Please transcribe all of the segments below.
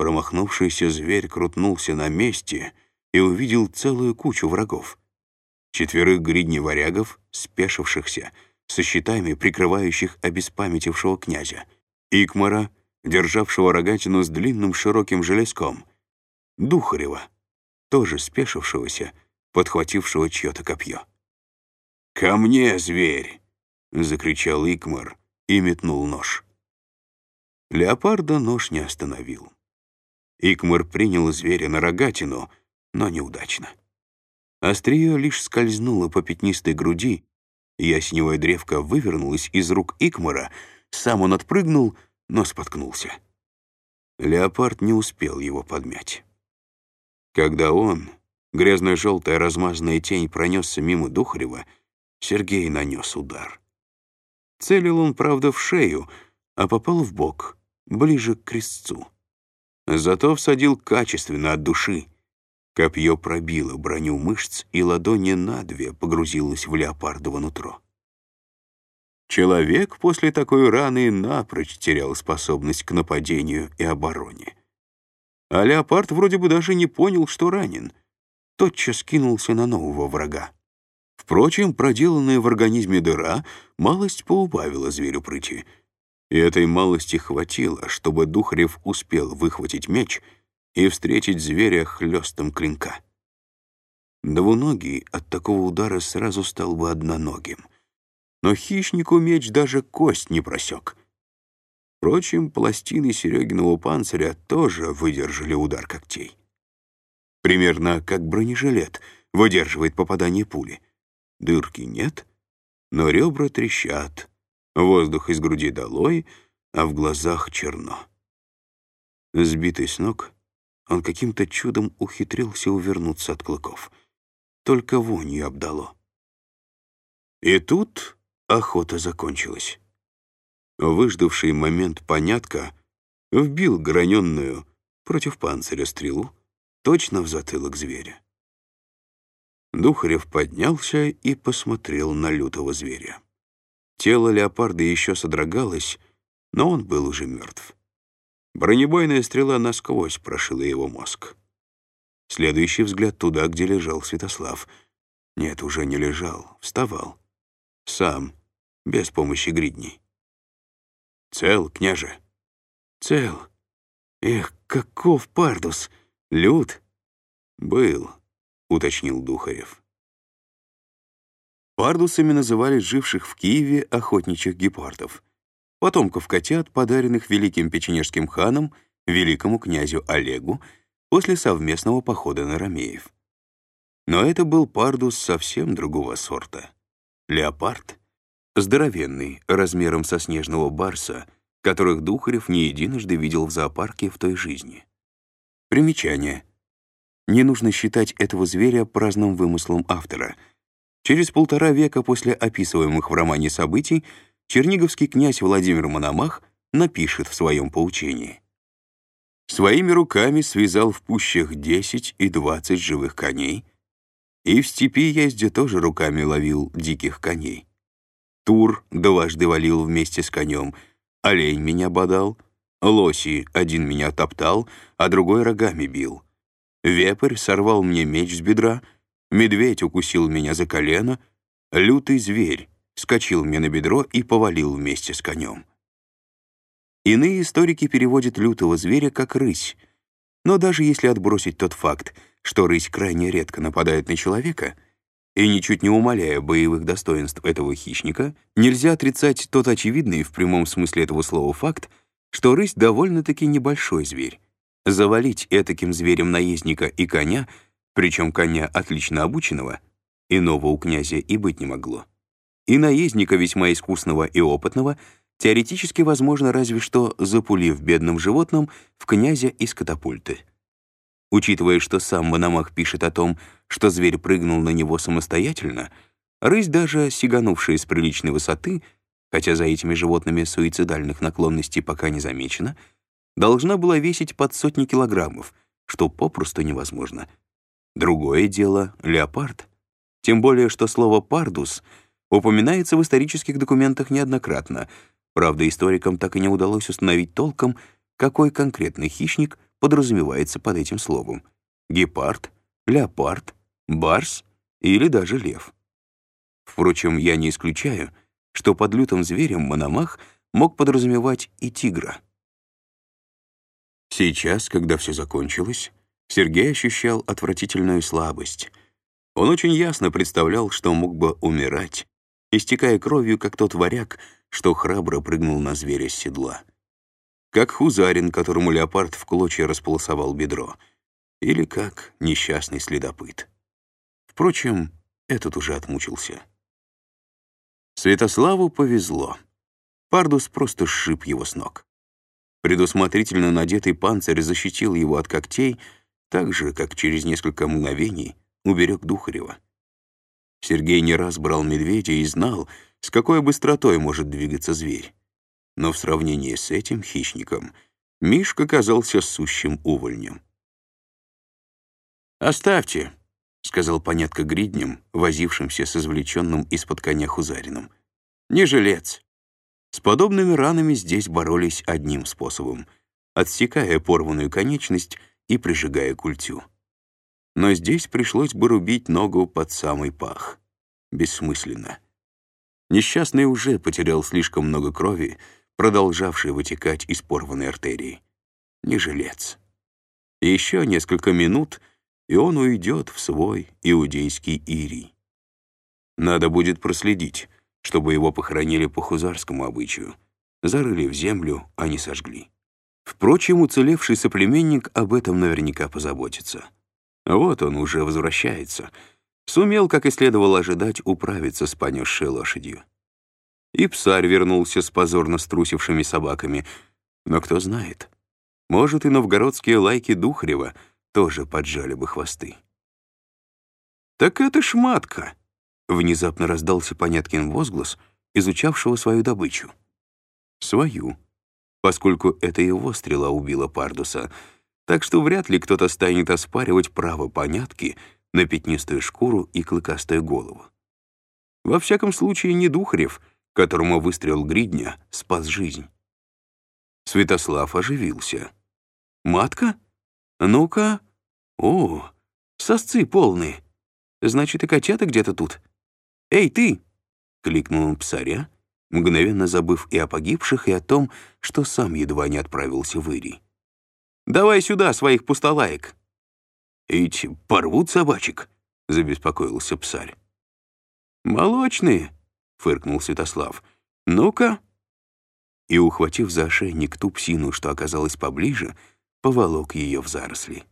Промахнувшийся зверь крутнулся на месте и увидел целую кучу врагов. Четверых гридневарягов, спешившихся, со щитами, прикрывающих обеспамятившего князя. Икмара, державшего рогатину с длинным широким железком. Духарева, тоже спешившегося, подхватившего чье-то копье. «Ко мне, зверь!» — закричал Икмар и метнул нож. Леопарда нож не остановил. Икмар принял зверя на рогатину, но неудачно. Острие лишь скользнуло по пятнистой груди, ясневая древка вывернулась из рук Икмара, сам он отпрыгнул, но споткнулся. Леопард не успел его подмять. Когда он, грязно-желтая размазанная тень, пронесся мимо Духарева, Сергей нанес удар. Целил он, правда, в шею, а попал в бок, ближе к крестцу. Зато всадил качественно от души. Копье пробило броню мышц, и ладони надве погрузилось в леопардово нутро. Человек после такой раны напрочь терял способность к нападению и обороне. А леопард вроде бы даже не понял, что ранен. Тотчас кинулся на нового врага. Впрочем, проделанная в организме дыра малость поубавила зверю прыти. И этой малости хватило, чтобы Духарев успел выхватить меч и встретить зверя хлестом клинка. Двуногий от такого удара сразу стал бы одноногим. Но хищнику меч даже кость не просек. Впрочем, пластины Серегиного панциря тоже выдержали удар когтей. Примерно как бронежилет выдерживает попадание пули. Дырки нет, но ребра трещат, воздух из груди долой, а в глазах черно. Сбитый с ног, он каким-то чудом ухитрился увернуться от клыков. Только вонью обдало. И тут охота закончилась. Выждавший момент понятка вбил граненную против панциря стрелу точно в затылок зверя. Духарев поднялся и посмотрел на лютого зверя. Тело леопарда еще содрогалось, но он был уже мертв. Бронебойная стрела насквозь прошила его мозг. Следующий взгляд туда, где лежал Святослав. Нет, уже не лежал, вставал. Сам, без помощи гридней. «Цел, княже?» «Цел. Эх, каков пардус! Лют?» «Был», — уточнил Духарев. Пардусами называли живших в Киеве охотничьих гепардов, потомков котят, подаренных великим печенежским ханом, великому князю Олегу, после совместного похода на Ромеев. Но это был пардус совсем другого сорта. Леопард здоровенный, размером со снежного барса, которых Духарев не единожды видел в зоопарке в той жизни. Примечание. Не нужно считать этого зверя праздным вымыслом автора. Через полтора века после описываемых в романе событий черниговский князь Владимир Мономах напишет в своем поучении. Своими руками связал в пущах 10 и 20 живых коней, и в степи езде тоже руками ловил диких коней. Тур дважды валил вместе с конем, олень меня бодал, лоси один меня топтал, а другой рогами бил. Вепрь сорвал мне меч с бедра, медведь укусил меня за колено, лютый зверь скочил мне на бедро и повалил вместе с конем. Иные историки переводят лютого зверя как рысь, но даже если отбросить тот факт, что рысь крайне редко нападает на человека — и ничуть не умаляя боевых достоинств этого хищника, нельзя отрицать тот очевидный в прямом смысле этого слова факт, что рысь довольно-таки небольшой зверь. Завалить этаким зверем наездника и коня, причем коня отлично обученного, иного у князя и быть не могло. И наездника весьма искусного и опытного теоретически возможно разве что запулив бедным животным в князя из катапульты. Учитывая, что сам Мономах пишет о том, что зверь прыгнул на него самостоятельно, рысь, даже сиганувшая с приличной высоты, хотя за этими животными суицидальных наклонностей пока не замечено, должна была весить под сотни килограммов, что попросту невозможно. Другое дело — леопард. Тем более, что слово «пардус» упоминается в исторических документах неоднократно, правда, историкам так и не удалось установить толком, какой конкретный хищник подразумевается под этим словом. Гепард, леопард, барс или даже лев. Впрочем, я не исключаю, что под лютым зверем Мономах мог подразумевать и тигра. Сейчас, когда все закончилось, Сергей ощущал отвратительную слабость. Он очень ясно представлял, что мог бы умирать, истекая кровью, как тот варяг, что храбро прыгнул на зверя с седла. Как хузарин, которому леопард в клочья располосовал бедро. Или как несчастный следопыт. Впрочем, этот уже отмучился. Святославу повезло. Пардус просто сшиб его с ног. Предусмотрительно надетый панцирь защитил его от когтей, так же, как через несколько мгновений уберег Духарева. Сергей не раз брал медведя и знал, с какой быстротой может двигаться зверь. Но в сравнении с этим хищником Мишка казался сущим увольнем. «Оставьте», — сказал понятко гриднем, возившимся с извлеченным из-под коня Хузарином. «Не жилец». С подобными ранами здесь боролись одним способом — отсекая порванную конечность и прижигая культю но здесь пришлось бы рубить ногу под самый пах. Бессмысленно. Несчастный уже потерял слишком много крови, продолжавшей вытекать из порванной артерии. Не жилец. Еще несколько минут, и он уйдет в свой иудейский Ирий. Надо будет проследить, чтобы его похоронили по хузарскому обычаю. Зарыли в землю, а не сожгли. Впрочем, уцелевший соплеменник об этом наверняка позаботится. Вот он уже возвращается. Сумел, как и следовало ожидать, управиться с понесшей лошадью. И псарь вернулся с позорно струсившими собаками. Но кто знает, может, и новгородские лайки Духарева тоже поджали бы хвосты. «Так это ж матка!» — внезапно раздался Поняткин возглас, изучавшего свою добычу. Свою, поскольку это его стрела убила Пардуса — так что вряд ли кто-то станет оспаривать право понятки на пятнистую шкуру и клыкастую голову. Во всяком случае, не Духарев, которому выстрел гридня спас жизнь. Святослав оживился. «Матка? Ну-ка. О, сосцы полные. Значит, и котята где-то тут. Эй, ты!» — кликнул он псаря, мгновенно забыв и о погибших, и о том, что сам едва не отправился в Ирий. Давай сюда своих пустолаек». «Ведь порвут собачек», — забеспокоился псарь. «Молочные», — фыркнул Святослав. «Ну-ка». И, ухватив за ошейник ту псину, что оказалась поближе, поволок ее в заросли.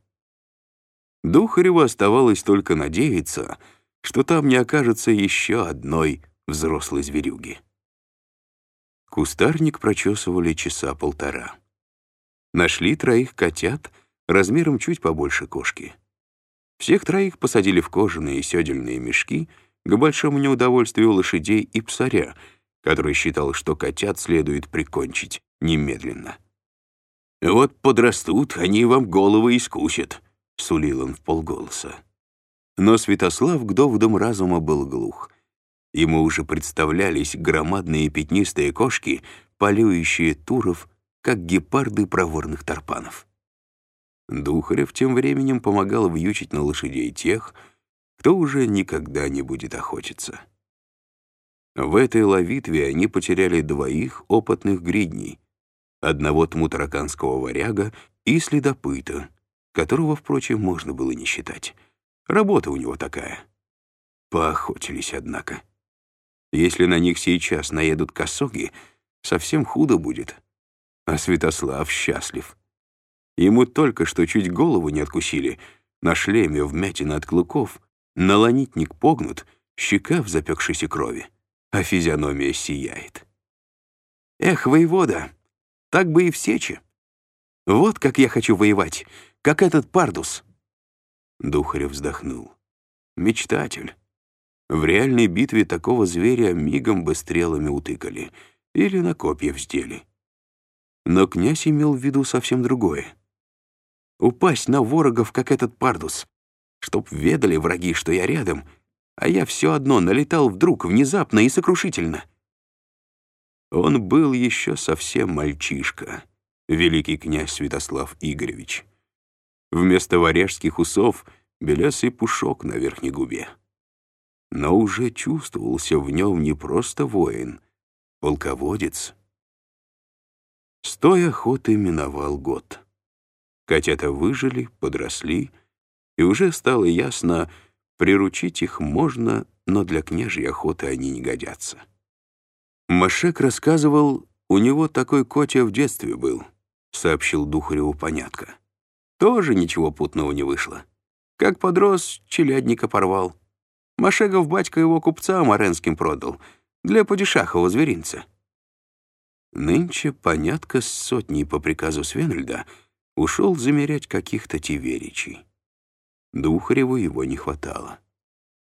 Духареву оставалось только надеяться, что там не окажется еще одной взрослой зверюги. Кустарник прочесывали часа полтора. Нашли троих котят размером чуть побольше кошки. Всех троих посадили в кожаные и сёдельные мешки к большому неудовольствию лошадей и псаря, который считал, что котят следует прикончить немедленно. «Вот подрастут, они вам головы искусят», — сулил он в полголоса. Но Святослав к доводам разума был глух. Ему уже представлялись громадные пятнистые кошки, полюющие туров как гепарды проворных тарпанов. Духарев тем временем помогал вьючить на лошадей тех, кто уже никогда не будет охотиться. В этой ловитве они потеряли двоих опытных гридней, одного тмутараканского варяга и следопыта, которого, впрочем, можно было не считать. Работа у него такая. Поохотились, однако. Если на них сейчас наедут косоги, совсем худо будет — а Святослав счастлив. Ему только что чуть голову не откусили, на шлеме вмятина от клыков, налонитник погнут, щека в запекшейся крови, а физиономия сияет. Эх, воевода, так бы и в сече. Вот как я хочу воевать, как этот пардус. Духарев вздохнул. Мечтатель. В реальной битве такого зверя мигом бы стрелами утыкали или на копья вздели. Но князь имел в виду совсем другое. Упасть на ворогов, как этот пардус. Чтоб ведали враги, что я рядом, а я все одно налетал вдруг, внезапно и сокрушительно. Он был еще совсем мальчишка, великий князь Святослав Игоревич. Вместо варяжских усов — белесый пушок на верхней губе. Но уже чувствовался в нем не просто воин, полководец. С той охоты миновал год. Котята выжили, подросли, и уже стало ясно, приручить их можно, но для княжьей охоты они не годятся. Машек рассказывал, у него такой котя в детстве был, сообщил Духареву понятко. Тоже ничего путного не вышло. Как подрос, челядника порвал. Машегов батька его купца Маренским продал для падишахова зверинца. Нынче понятко с сотней по приказу Свенельда ушел замерять каких-то теверичей. Духареву его не хватало.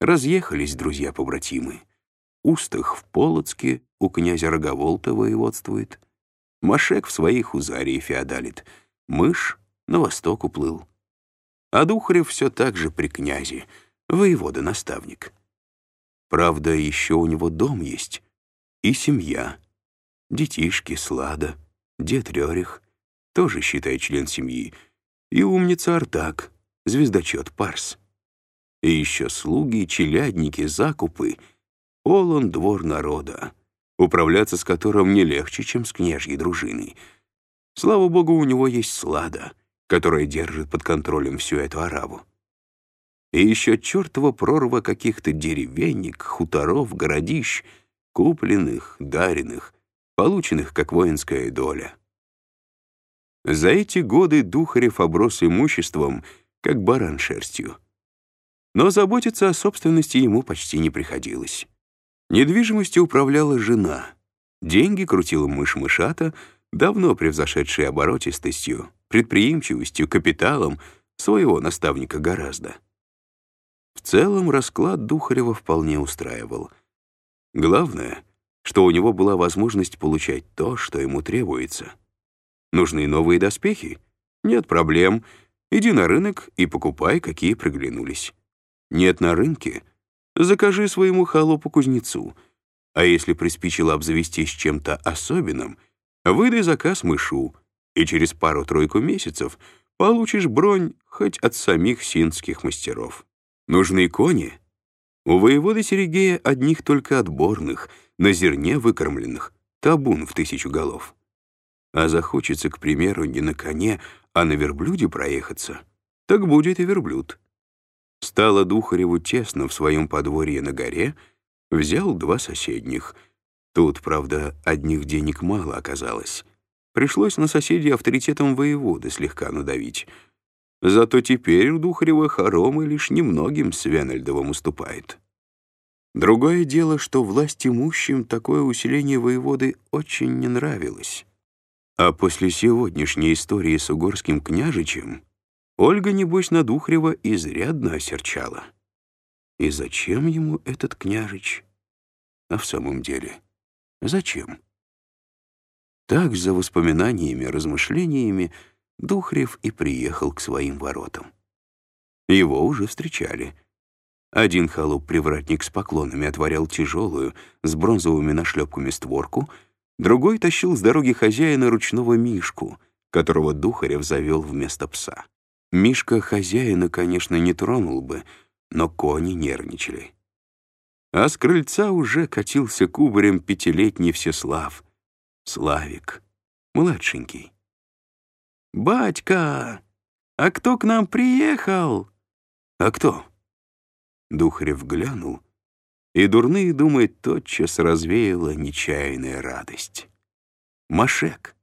Разъехались друзья-побратимы. Устах в Полоцке у князя Роговолта воеводствует. Машек в своих хузарии феодалит. Мышь на восток уплыл. А Духарев все так же при князе, воевода-наставник. Правда, еще у него дом есть и семья. Детишки, Слада, дед Рерих, тоже, считай, член семьи, и умница Артак, звездочет Парс. И еще слуги, челядники, закупы, полон двор народа, управляться с которым не легче, чем с княжьей дружиной. Слава богу, у него есть Слада, которая держит под контролем всю эту араву. И еще чертова прорва каких-то деревенек, хуторов, городищ, купленных, даренных, полученных как воинская доля. За эти годы Духарев оброс имуществом, как баран шерстью. Но заботиться о собственности ему почти не приходилось. Недвижимостью управляла жена. Деньги крутила мышь-мышата, давно превзошедшая оборотистостью, предприимчивостью, капиталом своего наставника гораздо. В целом расклад Духарева вполне устраивал. Главное, что у него была возможность получать то, что ему требуется. Нужны новые доспехи? Нет проблем. Иди на рынок и покупай, какие приглянулись. Нет на рынке? Закажи своему холопу-кузнецу. А если приспичило обзавестись чем-то особенным, выдай заказ мышу, и через пару-тройку месяцев получишь бронь хоть от самих синских мастеров. Нужны кони? У воеводы Серегея одних только отборных, на зерне выкормленных, табун в тысячу голов. А захочется, к примеру, не на коне, а на верблюде проехаться, так будет и верблюд. Стало Духареву тесно в своем подворье на горе, взял два соседних. Тут, правда, одних денег мало оказалось. Пришлось на соседей авторитетом воеводы слегка надавить. Зато теперь у Духарева хоромы лишь немногим Свенельдовым уступает. Другое дело, что власть имущим такое усиление воеводы очень не нравилось. А после сегодняшней истории с угорским княжичем Ольга, небось, на Духрева изрядно осерчала. И зачем ему этот княжич? А в самом деле, зачем? Так, за воспоминаниями, размышлениями, Духрев и приехал к своим воротам. Его уже встречали. Один холоп-привратник с поклонами отворял тяжелую, с бронзовыми нашлепками створку, другой тащил с дороги хозяина ручного мишку, которого Духарев завел вместо пса. Мишка хозяина, конечно, не тронул бы, но кони нервничали. А с крыльца уже катился кубарем пятилетний Всеслав. Славик, младшенький. «Батька, а кто к нам приехал?» «А кто?» Духарев глянул, и дурные думы тотчас развеяла нечаянная радость. Машек.